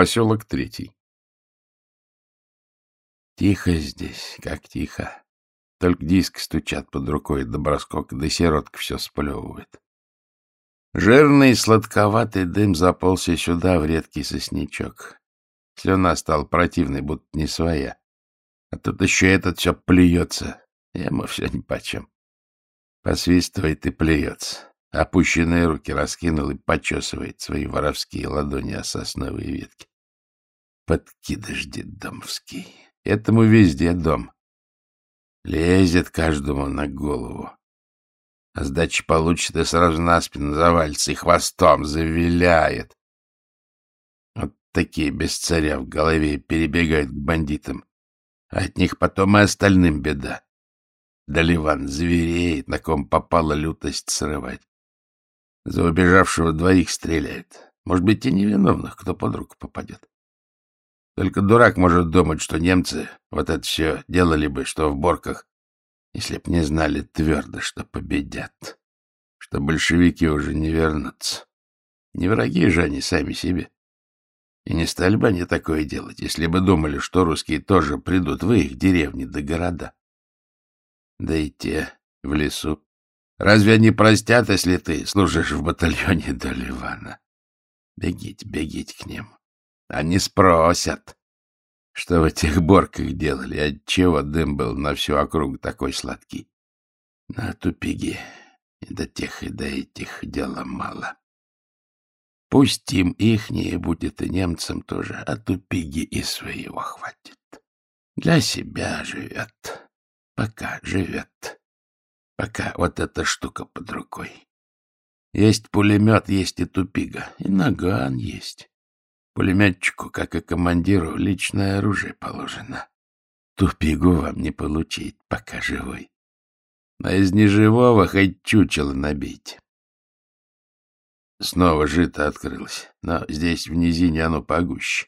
Поселок третий. Тихо здесь, как тихо. Только диск стучат под рукой до броскока, да сиротка все сплевывает. Жирный сладковатый дым заползся сюда в редкий сосничок. Слюна стала противной, будто не своя. А тут еще этот все плюется. Ему все нипочем. Посвистывает и плюется. Опущенные руки раскинул и почесывает свои воровские ладони о сосновые ветки. Подкидыш детдомовский. Этому везде дом. Лезет каждому на голову. А сдачи получит и сразу на спину завалится и хвостом завиляет. Вот такие без царя в голове перебегают к бандитам. А от них потом и остальным беда. Да Ливан звереет, на ком попала лютость срывать. За убежавшего двоих стреляет. Может быть, и невиновных, кто под руку попадет. Только дурак может думать, что немцы вот это все делали бы, что в Борках, если б не знали твердо, что победят, что большевики уже не вернутся. Не враги же они сами себе. И не стали бы они такое делать, если бы думали, что русские тоже придут в их деревни до города. Да и те в лесу. Разве они простят, если ты служишь в батальоне до Ливана? Бегите, бегите к ним. Они спросят, что в этих борках делали, отчего дым был на всю округу такой сладкий. На тупиги и до тех, и до этих дела мало. Пусть им ихние будет и немцам тоже, а тупиги и своего хватит. Для себя живет, пока живет, пока вот эта штука под рукой. Есть пулемет, есть и тупига, и наган есть. Пулеметчику, как и командиру, личное оружие положено. Тупигу вам не получить, пока живой. А из неживого хоть чучело набить. Снова жито открылось, но здесь в низине оно погуще.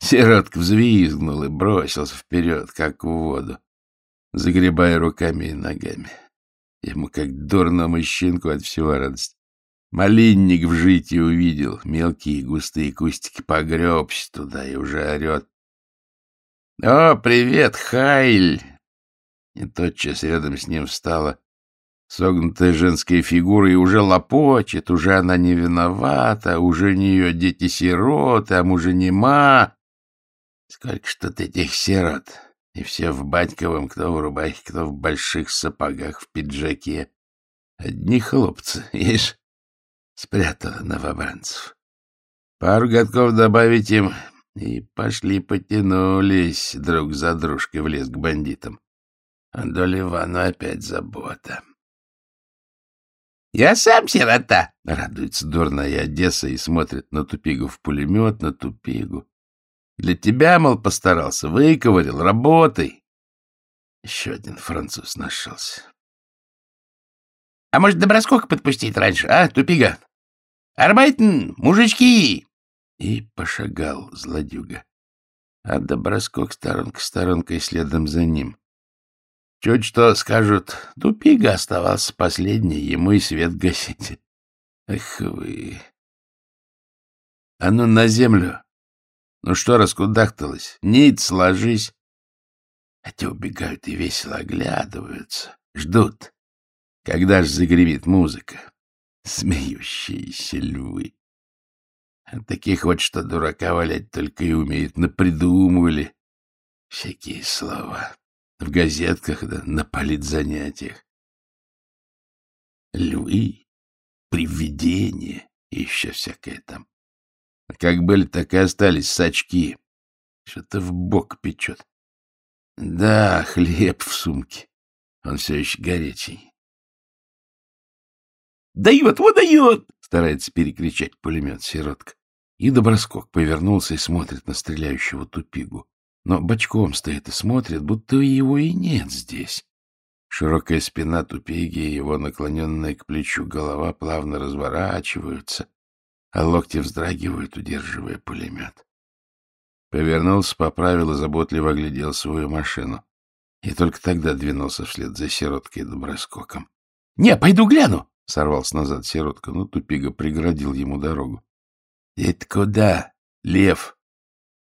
Сиротка взвизгнул и бросился вперед, как в воду, загребая руками и ногами. Ему как дурному щенку от всего радость. Малинник в житии увидел, мелкие густые кустики погребся туда и уже орет. — О, привет, Хайль! И тотчас рядом с ним встала согнутая женская фигура и уже лопочет, уже она не виновата, уже у нее дети-сироты, а мужа нема. Сколько ж тут этих сирот, и все в батьковом, кто в рубахе, кто в больших сапогах, в пиджаке. Одни хлопцы, видишь? Спрятала новобранцев. Пару годков добавить им, и пошли потянулись друг за дружкой в лес к бандитам. А до Ливана опять забота. — Я сам сирота! — радуется дурная Одесса и смотрит на Тупигу в пулемет, на Тупигу. — Для тебя, мол, постарался, выковырил, работай. Еще один француз нашелся. — А может, до Броскока подпустить раньше, а, Тупига? Арбайтен, мужички! И пошагал злодюга. А Доброскок сторонка сторонкой следом за ним. Чуть что скажут, тупига оставался последний, ему и свет гасить. Эх вы! А ну на землю! Ну что раскудахталось? Нить сложись! Те убегают и весело оглядываются, ждут, когда ж загремит музыка смеющиеся львы. Таких вот, что дурака валять только и умеют, напридумывали всякие слова в газетках да на политзанятиях. Львы, привидения и еще всякое там. Как были, так и остались сачки. Что-то в бок печет. Да, хлеб в сумке. Он все еще горячий. Дает, вот дает! Старается перекричать пулемет сиротка. И Доброскок повернулся и смотрит на стреляющего тупигу. Но бочком стоит и смотрит, будто его и нет здесь. Широкая спина тупиги и его наклоненная к плечу голова плавно разворачиваются, а локти вздрагивают, удерживая пулемет. Повернулся, поправил и заботливо оглядел свою машину. И только тогда двинулся вслед за сироткой и доброскоком. — Не, пойду гляну! Сорвался назад сиротка, но тупига преградил ему дорогу. — Это куда, лев?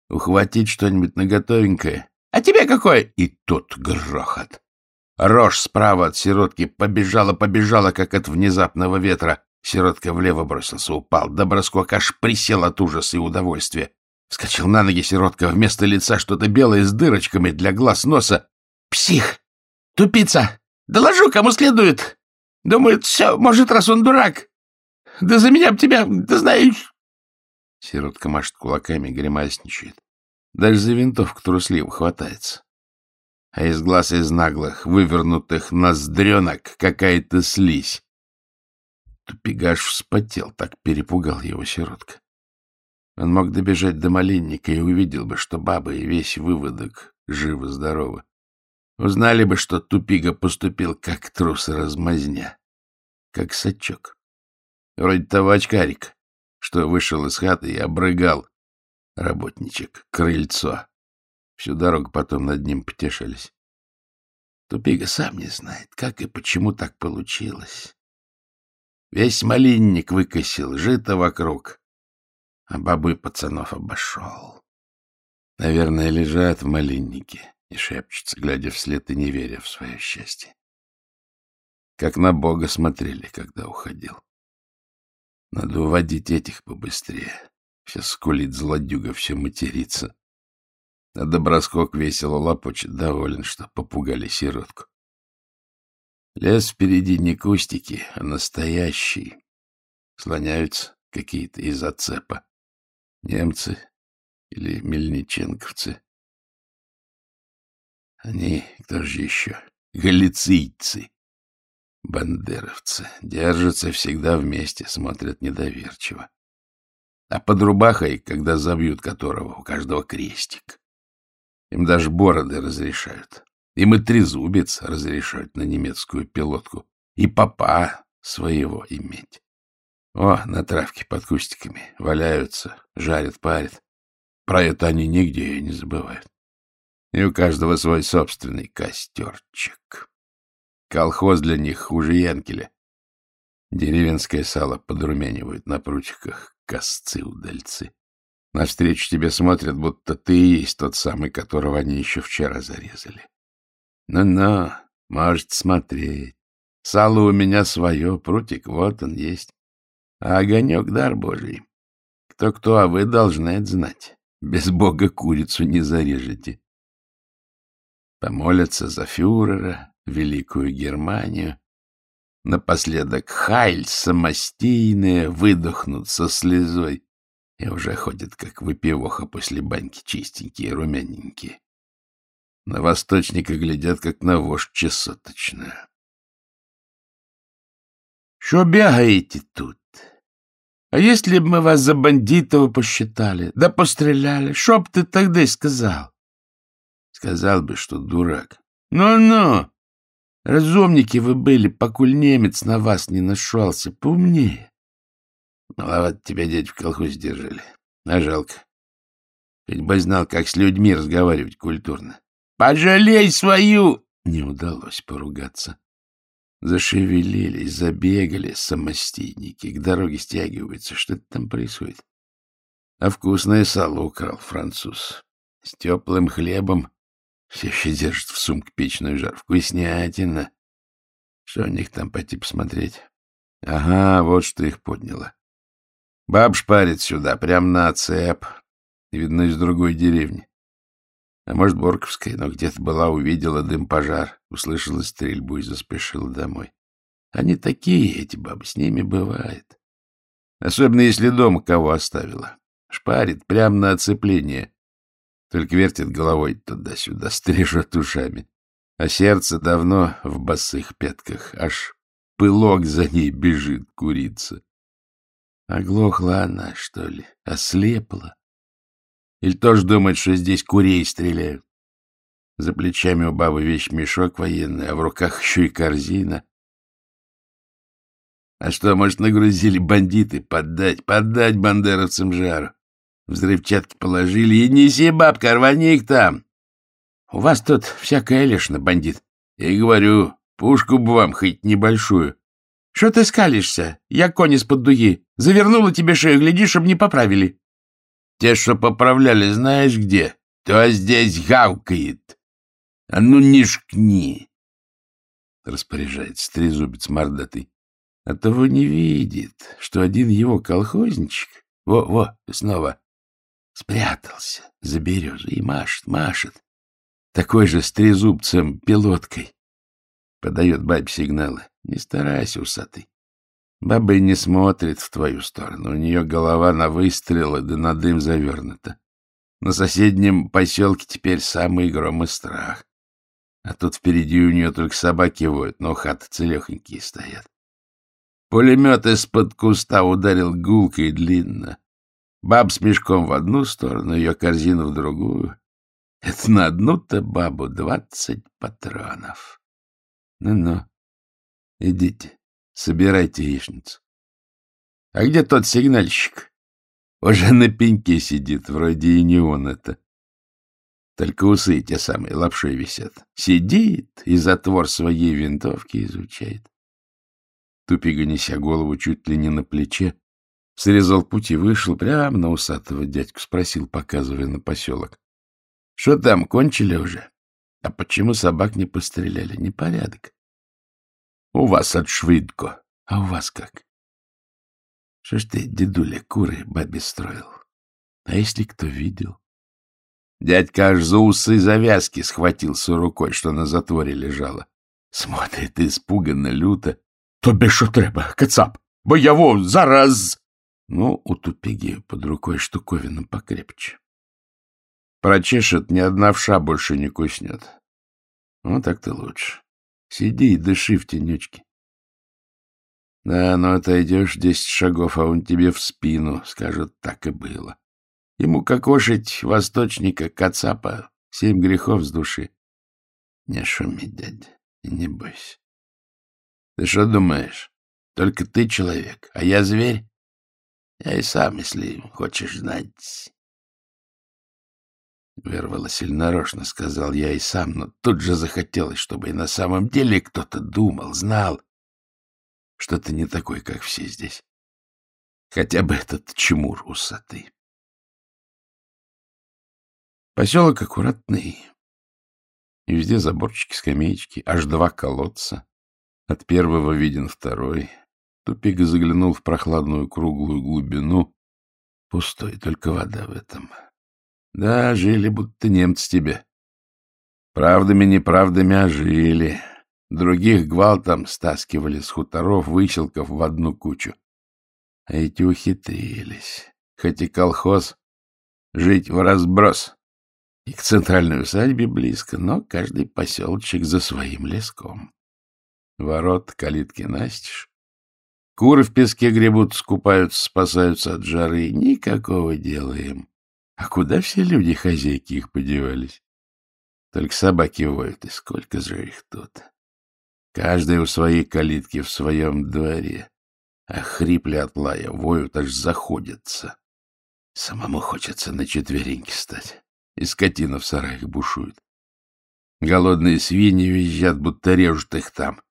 Ухватить что-нибудь наготовенькое. А тебе какое? И тут грохот. Рожь справа от сиротки побежала-побежала, как от внезапного ветра. Сиротка влево бросился, упал. Доброскок аж присел от ужаса и удовольствия. Вскочил на ноги сиротка, вместо лица что-то белое с дырочками для глаз носа. «Псих! Тупица! Доложу, кому следует! Думает, все, может, раз он дурак! Да за меня б тебя, ты знаешь...» Сиротка машет кулаками, гримасничает. Даже за винтовку трусливо хватается. А из глаз из наглых, вывернутых ноздренок какая-то слизь. Тупигаш вспотел, так перепугал его сиротка. Он мог добежать до малинника и увидел бы, что баба и весь выводок живы-здоровы. Узнали бы, что Тупига поступил как трус-размазня, как сачок. Вроде того очкарика, что вышел из хаты и обрыгал работничек, крыльцо. Всю дорогу потом над ним потешались. Тупига сам не знает, как и почему так получилось. Весь малинник выкосил, жито вокруг, а бабу и пацанов обошел. Наверное, лежат в малиннике и шепчутся, глядя вслед и не веря в свое счастье. Как на Бога смотрели, когда уходил. Надо уводить этих побыстрее. Сейчас скулит злодюга, все матерится. А Доброскок весело лапочет, доволен, что попугали сиротку. Лес впереди не кустики, а настоящий. Слоняются какие-то из оцепа. Немцы или мельниченковцы. Они, кто же еще? Галицийцы. Бандеровцы. Держатся всегда вместе, смотрят недоверчиво. А под рубахой, когда забьют которого, у каждого крестик. Им даже бороды разрешают. Им и трезубец разрешают на немецкую пилотку. И папа своего иметь. О, на травке под кустиками валяются, жарят, парят. Про это они нигде не забывают. И у каждого свой собственный костерчик. Колхоз для них хуже янкеля. Деревенское сало подрумянивают на прутиках косцы-удальцы. Навстречу тебе смотрят, будто ты и есть тот самый, которого они еще вчера зарезали. Ну-ну, можете смотреть. Сало у меня свое, прутик вот он есть. А огонек — дар Божий. Кто-кто, а вы должны это знать. Без бога курицу не зарежете. Помолятся за фюрера, великую Германию. Напоследок хайль самостийные выдохнут со слезой и уже ходят, как выпивоха после баньки, чистенькие, румяненькие. На восточника глядят, как на вождь чесоточную. — Что бегаете тут? А если б мы вас за бандитов посчитали, да постреляли, что б ты тогда сказал? Сказал бы, что дурак. Ну-ну, разумники вы были, покуль немец на вас не нашелся, поумнее. Маловато тебя дядь в колхозе держали. А жалко. Хоть бы знал, как с людьми разговаривать культурно. Пожалей свою! Не удалось поругаться. Зашевелились, забегали самостейники, к дороге стягиваются. Что это там происходит? А вкусное сало украл француз. С теплым хлебом все еще держит в сумке печную жар. Вкуснятина. Что у них там пойти посмотреть? Ага, вот что их подняло. Баб шпарит сюда, прямо на цеп. Видно, из другой деревни. А может, Борковская, но где-то была, увидела дым-пожар, услышала стрельбу и заспешила домой. Они такие, эти бабы, с ними бывает. Особенно, если дома кого оставила. Шпарит прямо на оцепление. Только вертит головой туда-сюда, стрижет ушами. А сердце давно в босых пятках, аж пылок за ней бежит курица. Оглохла она, что ли? Ослепла? Или тоже думает, что здесь курей стреляют? За плечами у бабы вещь мешок военный, а в руках еще и корзина. А что, может, нагрузили бандиты? Поддать, поддать бандеровцам жару. Взрывчатки положили, и неси, бабка, рвани там. У вас тут всякая лишна, бандит. И говорю, пушку бы вам, хоть небольшую. Что ты скалишься? Я конь из-под дуги. Завернула тебе шею, гляди, чтоб не поправили. Те, что поправляли, знаешь где? То здесь гавкает. А ну не шкни!» Распоряжается трезубец мордатый. А того не видит, что один его колхозничек, во-во, снова, спрятался за березу и машет, машет. Такой же с трезубцем пилоткой. Подает бабе сигналы. Не старайся, усатый. Баба и не смотрит в твою сторону. У нее голова на выстрелы, да на дым завернута. На соседнем поселке теперь самый гром и страх. А тут впереди у нее только собаки воют, но хаты целехонькие стоят. Пулемет из-под куста ударил гулко и длинно. Баб с мешком в одну сторону, ее корзину в другую. Это на одну-то бабу двадцать патронов. Ну-ну, идите. Собирайте яичницу. А где тот сигнальщик? Уже на пеньке сидит, вроде и не он это. Только усы те самые лапшой висят. Сидит и затвор своей винтовки изучает. Тупига, неся голову чуть ли не на плече, срезал путь и вышел прямо на усатого дядьку, спросил, показывая на поселок. — Что там, кончили уже? А почему собак не постреляли? Непорядок. У вас от швидко. А у вас как? Что ж ты, дедуля, куры бабе строил? А если кто видел? Дядька аж за усы завязки схватился рукой, что на затворе лежала. Смотрит испуганно, люто. — Тобі що треба, кацап? Бо я во зараз... Ну, у тупиги под рукой штуковина покрепче. Прочешет, ни одна вша больше не куснет. Ну, так-то лучше. Сиди и дыши в тенечке. Да, но отойдешь десять шагов, а он тебе в спину скажет, так и было. Ему кокошить восточника Кацапа семь грехов с души. Не шуми, дядя, не бойся. Ты что думаешь? Только ты человек, а я зверь? Я и сам, если хочешь знать. Вырвалось или сказал я и сам, но тут же захотелось, чтобы и на самом деле кто-то думал, знал, что ты не такой, как все здесь. Хотя бы этот чмур усатый. Поселок аккуратный. И везде заборчики, скамеечки, аж два колодца. От первого виден второй. Тупик заглянул в прохладную круглую глубину. Пустой, только вода в этом. Да, жили, будто немцы тебе. Правдами-неправдами, а жили. Других гвалтом стаскивали с хуторов, выселков в одну кучу. А эти ухитрились. Хоть и колхоз, жить в разброс. И к центральной усадьбе близко, но каждый поселочек за своим леском. Ворот, калитки настежь. Куры в песке гребут, скупаются, спасаются от жары. Никакого дела им. А куда все люди, хозяйки их подевались? Только собаки воют, и сколько же их тут. Каждый у своей калитки в своем дворе. А хрипли от лая, воют, аж заходятся. Самому хочется на четвереньки стать. И скотина в сараях бушует. Голодные свиньи визжат, будто режут их там.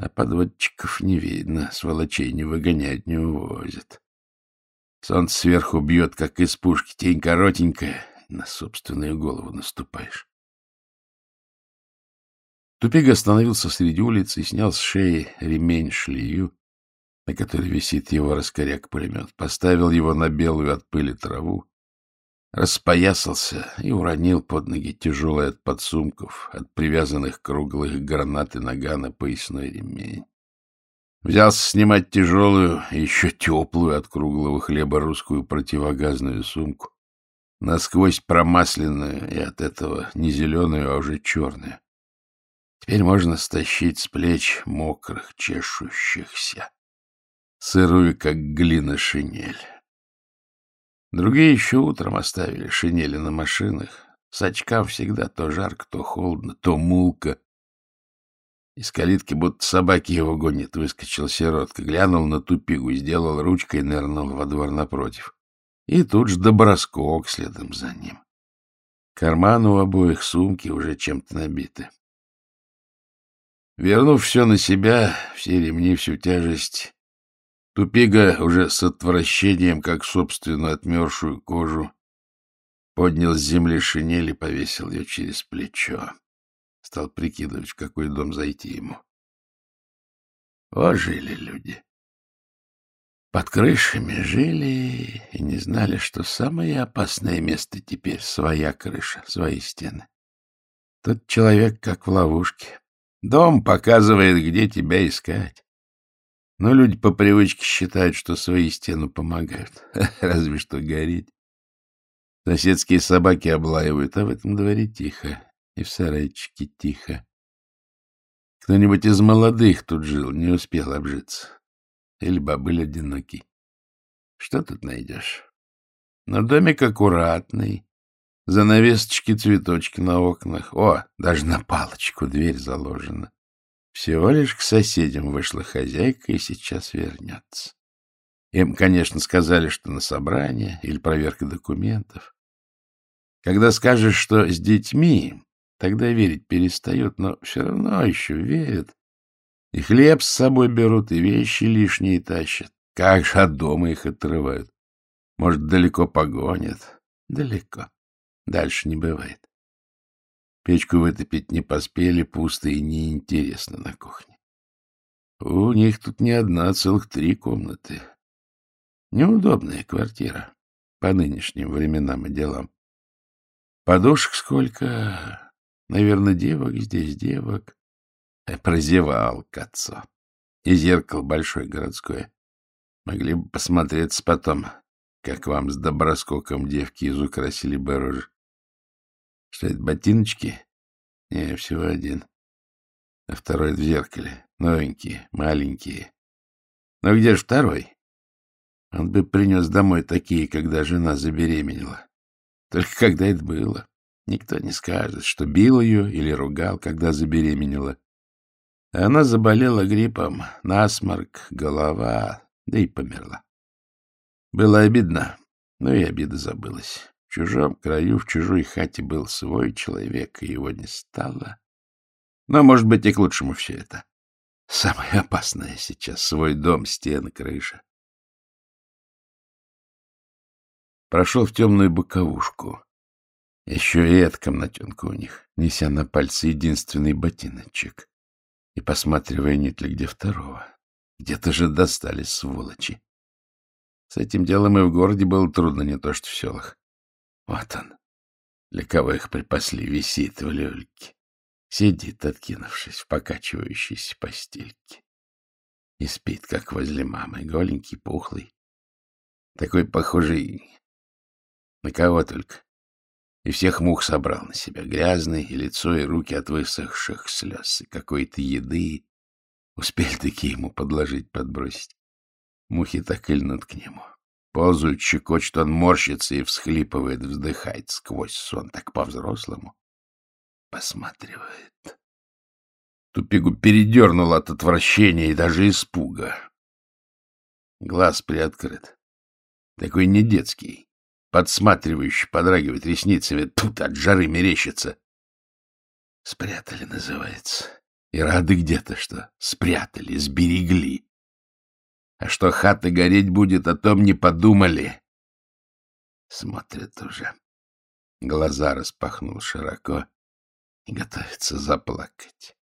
А подводчиков не видно, сволочей не выгонять, не увозят. Солнце сверху бьет, как из пушки, тень коротенькая, на собственную голову наступаешь. Тупик остановился среди улицы и снял с шеи ремень шлею, на которой висит его раскоряк-пулемет, поставил его на белую от пыли траву, распоясался и уронил под ноги тяжелый от подсумков, от привязанных круглых гранат и нагана поясной ремень. Взялся снимать тяжелую, еще теплую от круглого хлеба русскую противогазную сумку, насквозь промасленную и от этого не зеленую, а уже черную. Теперь можно стащить с плеч мокрых, чешущихся, сырую, как глина, шинель. Другие еще утром оставили шинели на машинах. С очкам всегда то жарко, то холодно, то мулка, из калитки, будто собаки его гонит, выскочил сиротка, глянул на тупигу, сделал ручкой и нырнул во двор напротив. И тут же доброскок следом за ним. Карманы у обоих сумки уже чем-то набиты. Вернув все на себя, все ремни, всю тяжесть, Тупига уже с отвращением, как собственную отмершую кожу, поднял с земли шинель и повесил ее через плечо. Стал прикидывать, в какой дом зайти ему. Вот жили люди. Под крышами жили и не знали, что самое опасное место теперь — своя крыша, свои стены. Тут человек как в ловушке. Дом показывает, где тебя искать. Но люди по привычке считают, что свои стену помогают. Разве что гореть. Соседские собаки облаивают, а в этом дворе тихо. И в сарайчике тихо. Кто-нибудь из молодых тут жил, не успел обжиться. Или бабыль одинокий. Что тут найдешь? Но домик аккуратный. Занавесочки, цветочки на окнах. О, даже на палочку дверь заложена. Всего лишь к соседям вышла хозяйка и сейчас вернется. Им, конечно, сказали, что на собрание или проверка документов. Когда скажешь, что с детьми, тогда верить перестают, но все равно еще верят. И хлеб с собой берут, и вещи лишние тащат. Как же от дома их отрывают. Может, далеко погонят? Далеко. Дальше не бывает. Печку вытопить не поспели, пусто и неинтересно на кухне. У них тут не одна, целых три комнаты. Неудобная квартира по нынешним временам и делам. Подушек сколько? Наверное, девок здесь, девок. Прозевал к отцу. И зеркало большое городское. Могли бы посмотреться потом, как вам с доброскоком девки изукрасили бы рожи. Что это, ботиночки? Не, всего один. А второй в зеркале. Новенькие, маленькие. Но где же второй? Он бы принес домой такие, когда жена забеременела. Только когда это было? Никто не скажет, что бил ее или ругал, когда забеременела. Она заболела гриппом, насморк, голова, да и померла. Было обидно, но и обида забылась. В чужом краю, в чужой хате был свой человек, и его не стало. Но, может быть, и к лучшему все это. Самое опасное сейчас — свой дом, стены, крыша. Прошел в темную боковушку. Еще и эта комнатенка у них, неся на пальце единственный ботиночек и посматривая, нет ли где второго. Где-то же достали сволочи. С этим делом и в городе было трудно, не то что в селах. Вот он, для кого их припасли, висит в люльке. Сидит, откинувшись в покачивающейся постельке. И спит, как возле мамы, голенький, пухлый. Такой похожий на кого только. И всех мух собрал на себя, грязный, и лицо, и руки от высохших слез, и какой-то еды. Успели такие ему подложить, подбросить. Мухи так и льнут к нему. Ползают, щекочет, он морщится и всхлипывает, вздыхает сквозь сон, так по-взрослому. Посматривает. Тупигу передернуло от отвращения и даже испуга. Глаз приоткрыт. Такой не детский подсматривающий, подрагивает ресницами, тут от жары мерещится. Спрятали, называется. И рады где-то, что спрятали, сберегли. А что хата гореть будет, о том не подумали. Смотрят уже. Глаза распахнул широко и готовится заплакать.